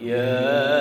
Yeah.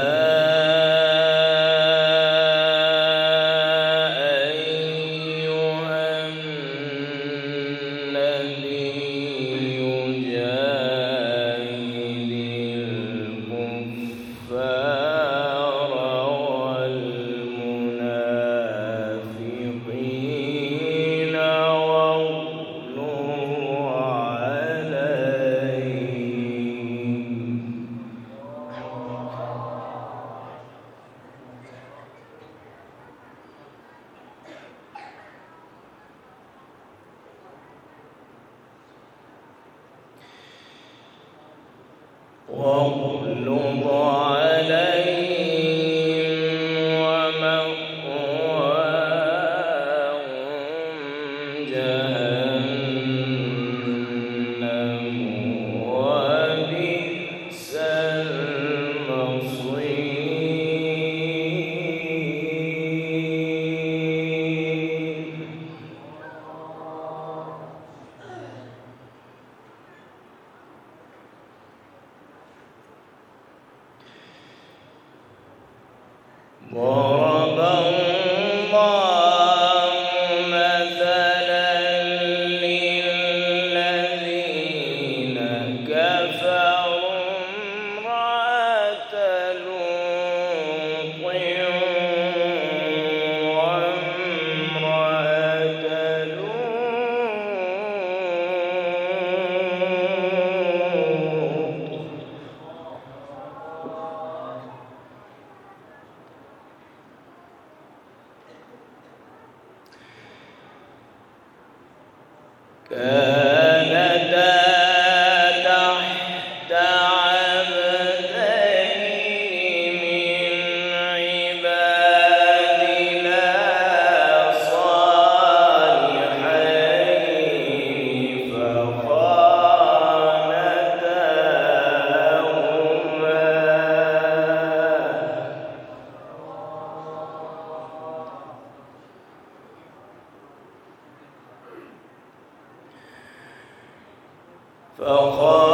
فأخاف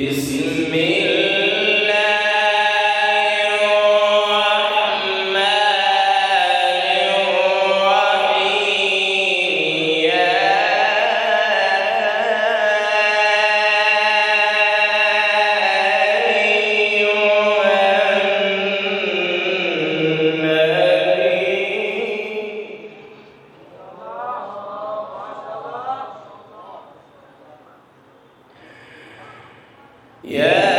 esse Yeah.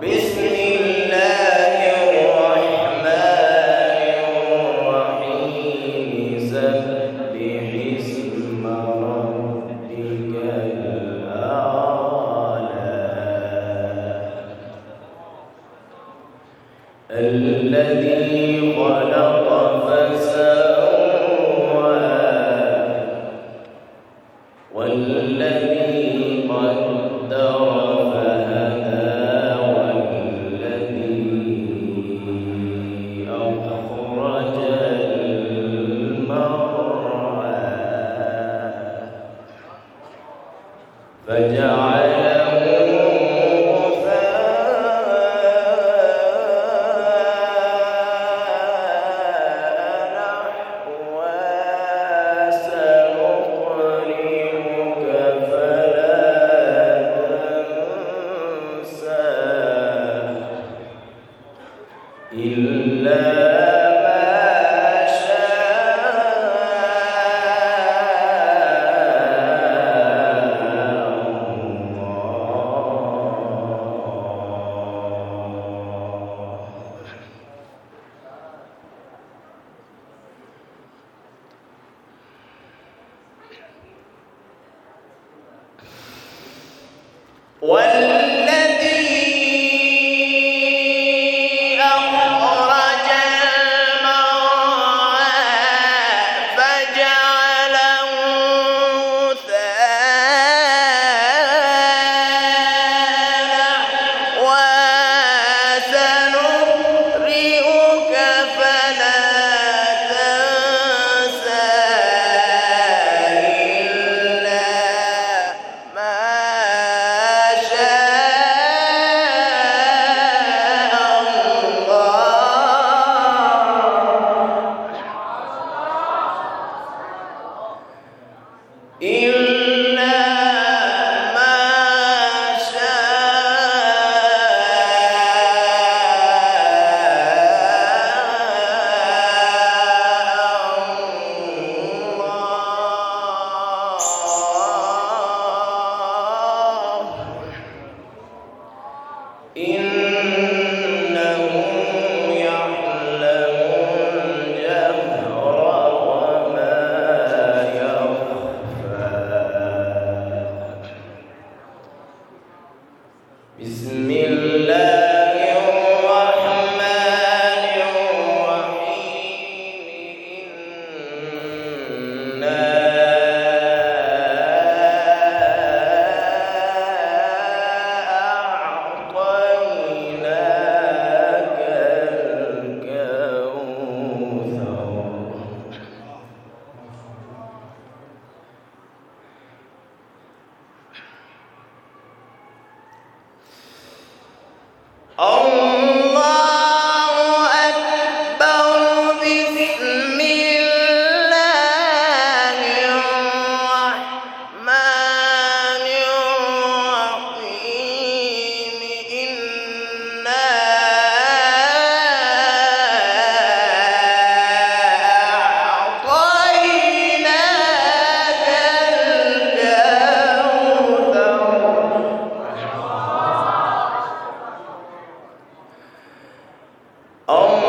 Beijo. فجعل والذي Oh.